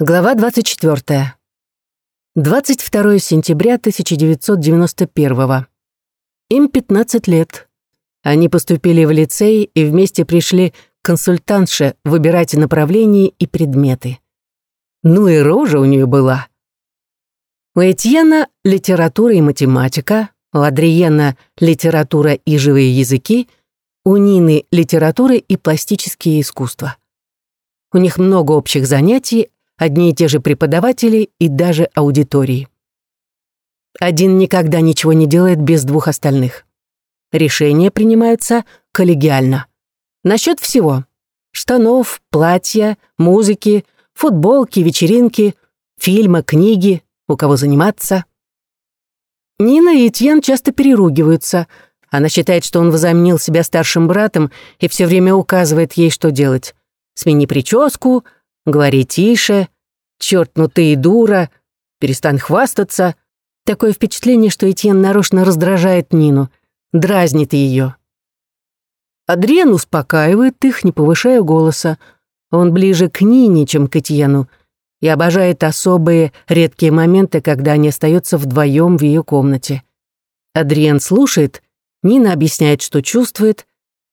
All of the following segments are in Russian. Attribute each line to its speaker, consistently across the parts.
Speaker 1: Глава 24. 22 сентября 1991. Им 15 лет. Они поступили в лицей и вместе пришли к консультантше выбирать направления и предметы. Ну и рожа у нее была. У Этьена литература и математика, у Адриена литература и живые языки, у Нины литература и пластические искусства. У них много общих занятий, одни и те же преподаватели и даже аудитории. Один никогда ничего не делает без двух остальных. Решения принимаются коллегиально. Насчет всего. Штанов, платья, музыки, футболки, вечеринки, фильма, книги, у кого заниматься. Нина и Этьен часто переругиваются. Она считает, что он возомнил себя старшим братом и все время указывает ей, что делать. Смени прическу, говори тише, черт, ну ты и дура, перестань хвастаться. Такое впечатление, что Этьен нарочно раздражает Нину, дразнит ее. Адриен успокаивает их, не повышая голоса. Он ближе к Нине, чем к Этьену, и обожает особые редкие моменты, когда они остаются вдвоем в ее комнате. Адриен слушает, Нина объясняет, что чувствует.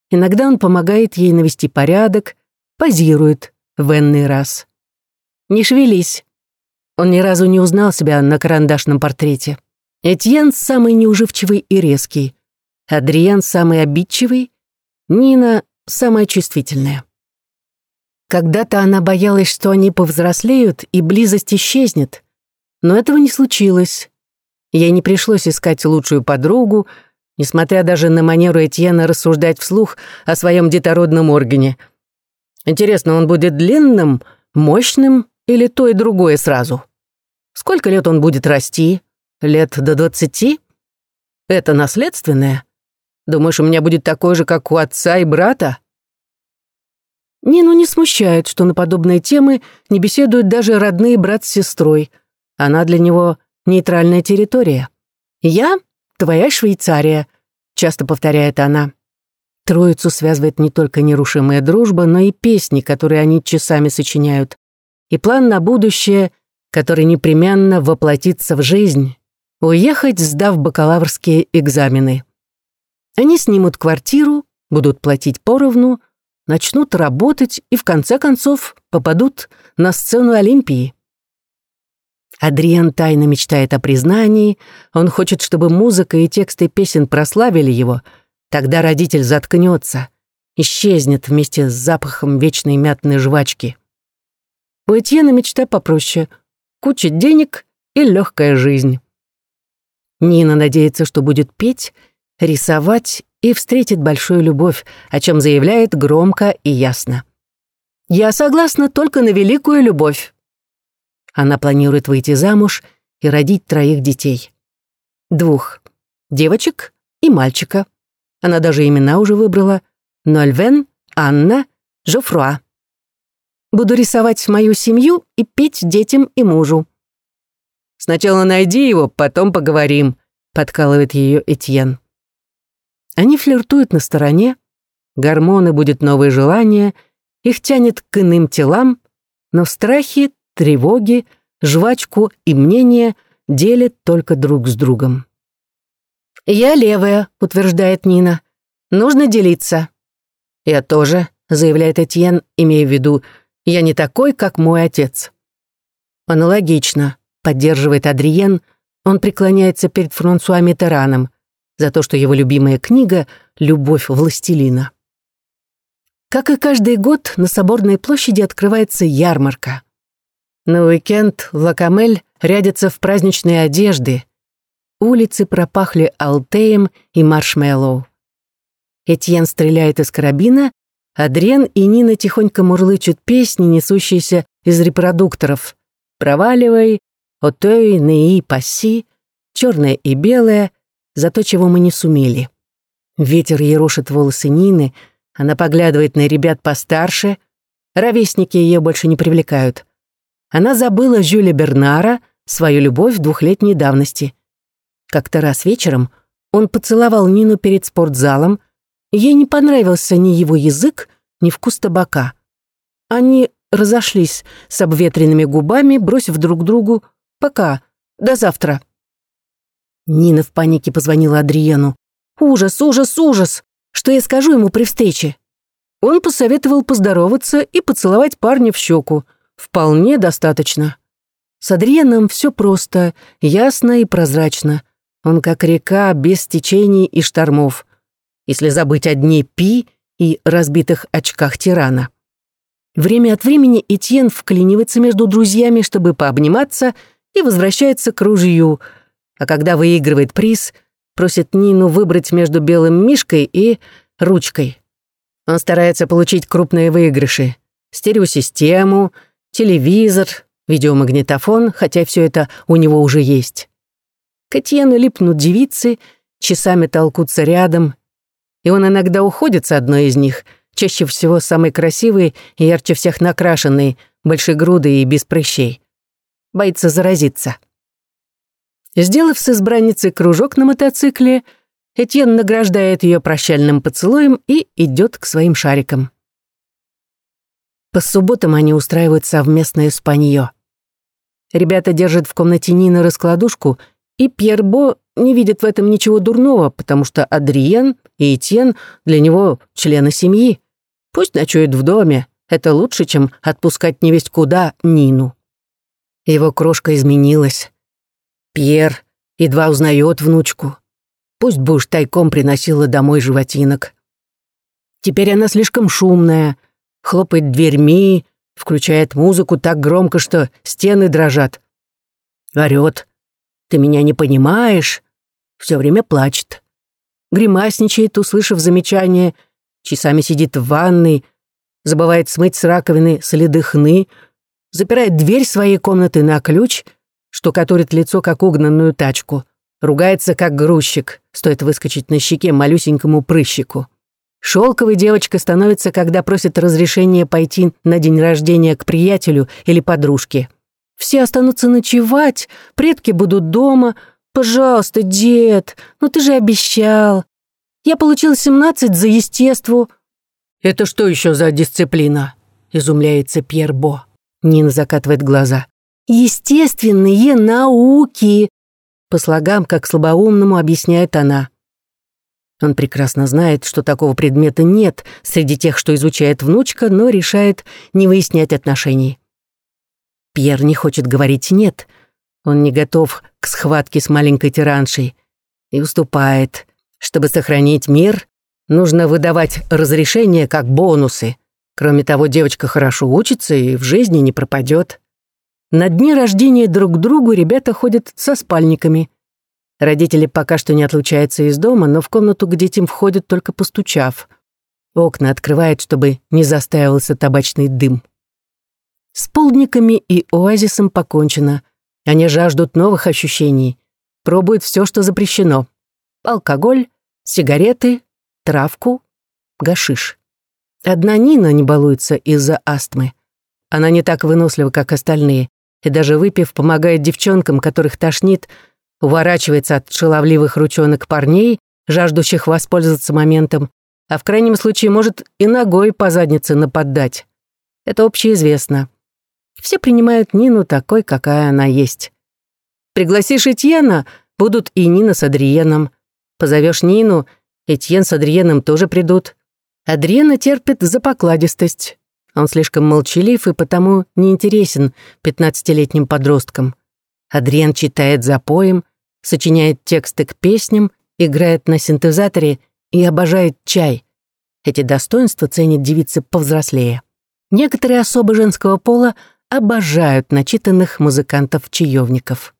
Speaker 1: Иногда он помогает ей навести порядок, позирует в энный раз. «Не шевелись». Он ни разу не узнал себя на карандашном портрете. Этьен самый неуживчивый и резкий. Адриен самый обидчивый. Нина самая чувствительная. Когда-то она боялась, что они повзрослеют и близость исчезнет. Но этого не случилось. Ей не пришлось искать лучшую подругу, несмотря даже на манеру Этьена рассуждать вслух о своем детородном органе — Интересно, он будет длинным, мощным или то и другое сразу? Сколько лет он будет расти? Лет до двадцати? Это наследственное? Думаешь, у меня будет такой же, как у отца и брата? Нину не смущает, что на подобные темы не беседуют даже родные брат с сестрой. Она для него нейтральная территория. «Я — твоя Швейцария», — часто повторяет она. Троицу связывает не только нерушимая дружба, но и песни, которые они часами сочиняют, и план на будущее, который непременно воплотится в жизнь — уехать, сдав бакалаврские экзамены. Они снимут квартиру, будут платить поровну, начнут работать и, в конце концов, попадут на сцену Олимпии. Адриан тайно мечтает о признании, он хочет, чтобы музыка и тексты песен прославили его — Тогда родитель заткнется, исчезнет вместе с запахом вечной мятной жвачки. У Этьена мечта попроще — куча денег и легкая жизнь. Нина надеется, что будет петь, рисовать и встретит большую любовь, о чем заявляет громко и ясно. «Я согласна только на великую любовь». Она планирует выйти замуж и родить троих детей. Двух — девочек и мальчика. Она даже имена уже выбрала. Нольвен, Анна, Жофруа. Буду рисовать мою семью и петь детям и мужу. «Сначала найди его, потом поговорим», — подкалывает ее Этьен. Они флиртуют на стороне, гормоны будет новое желание, их тянет к иным телам, но страхи, тревоги, жвачку и мнение делят только друг с другом. «Я левая», — утверждает Нина. «Нужно делиться». «Я тоже», — заявляет Этьен, имея в виду, «я не такой, как мой отец». Аналогично, поддерживает Адриен, он преклоняется перед Франсуа Митераном за то, что его любимая книга «Любовь властелина». Как и каждый год, на Соборной площади открывается ярмарка. На уикенд Лакамель рядятся в праздничные одежды, Улицы пропахли алтеем и маршмеллоу. Этьен стреляет из карабина, а Дрен и Нина тихонько мурлычут песни, несущиеся из репродукторов. «Проваливай», «Отей», «Неи», «Пасси», «Черное и белое», «За то, чего мы не сумели». Ветер ерошит волосы Нины, она поглядывает на ребят постарше, ровесники ее больше не привлекают. Она забыла Жюля Бернара, свою любовь двухлетней давности. Как-то раз вечером он поцеловал Нину перед спортзалом. Ей не понравился ни его язык, ни вкус табака. Они разошлись с обветренными губами, бросив друг другу «пока, до завтра». Нина в панике позвонила Адриену. «Ужас, ужас, ужас! Что я скажу ему при встрече?» Он посоветовал поздороваться и поцеловать парня в щеку. Вполне достаточно. С Адриеном все просто, ясно и прозрачно. Он как река без течений и штормов. Если забыть о дне Пи и разбитых очках тирана. Время от времени Этьен вклинивается между друзьями, чтобы пообниматься, и возвращается к ружью, а когда выигрывает приз, просит Нину выбрать между белым мишкой и ручкой. Он старается получить крупные выигрыши. Стереосистему, телевизор, видеомагнитофон, хотя все это у него уже есть. К Этьену липнут девицы, часами толкутся рядом, и он иногда уходит с одной из них — чаще всего самый красивый и ярче всех накрашенный, большегрудый и без прыщей. Боится заразиться. Сделав с избранницей кружок на мотоцикле, Этьен награждает ее прощальным поцелуем и идет к своим шарикам. По субботам они устраивают совместное спанье. Ребята держат в комнате Нины раскладушку, и Пьер Бо не видит в этом ничего дурного, потому что Адриен и Этьен для него члены семьи. Пусть ночует в доме, это лучше, чем отпускать невесть куда Нину. Его крошка изменилась. Пьер едва узнает внучку. Пусть бы уж тайком приносила домой животинок. Теперь она слишком шумная, хлопает дверьми, включает музыку так громко, что стены дрожат. Орёт. «Ты меня не понимаешь?» Все время плачет. Гримасничает, услышав замечание — часами сидит в ванной, забывает смыть с раковины следы хны, запирает дверь своей комнаты на ключ, штукатурит лицо, как угнанную тачку, ругается, как грузчик, стоит выскочить на щеке малюсенькому прыщику. Шелковой девочка становится, когда просит разрешения пойти на день рождения к приятелю или подружке. Все останутся ночевать, предки будут дома. Пожалуйста, дед, ну ты же обещал. Я получил 17 за естеству». «Это что еще за дисциплина?» — изумляется Пьер Бо. Нина закатывает глаза. «Естественные науки!» По слогам, как слабоумному, объясняет она. Он прекрасно знает, что такого предмета нет среди тех, что изучает внучка, но решает не выяснять отношений. Пьер не хочет говорить «нет». Он не готов к схватке с маленькой тираншей и уступает, чтобы сохранить мир, нужно выдавать разрешения как бонусы. Кроме того, девочка хорошо учится и в жизни не пропадет. На дни рождения друг к другу ребята ходят со спальниками. Родители пока что не отлучаются из дома, но в комнату к детям входят только постучав. Окна открывают, чтобы не застаивался табачный дым. С полдниками и оазисом покончено. Они жаждут новых ощущений. Пробуют все, что запрещено алкоголь, сигареты, травку, гашиш. Одна Нина не балуется из-за астмы. Она не так вынослива, как остальные, и даже выпив, помогает девчонкам, которых тошнит, уворачивается от шаловливых ручонок парней, жаждущих воспользоваться моментом, а в крайнем случае может и ногой по заднице нападать. Это общеизвестно. Все принимают Нину такой, какая она есть. Пригласишь Этьена, будут и Нина с Адриеном. Позовешь Нину, Этьен с Адриеном тоже придут. Адриена терпит за покладистость. Он слишком молчалив и потому неинтересен пятнадцатилетним подросткам. Адриен читает за поем, сочиняет тексты к песням, играет на синтезаторе и обожает чай. Эти достоинства ценят девицы повзрослее. Некоторые особы женского пола обожают начитанных музыкантов-чаевников.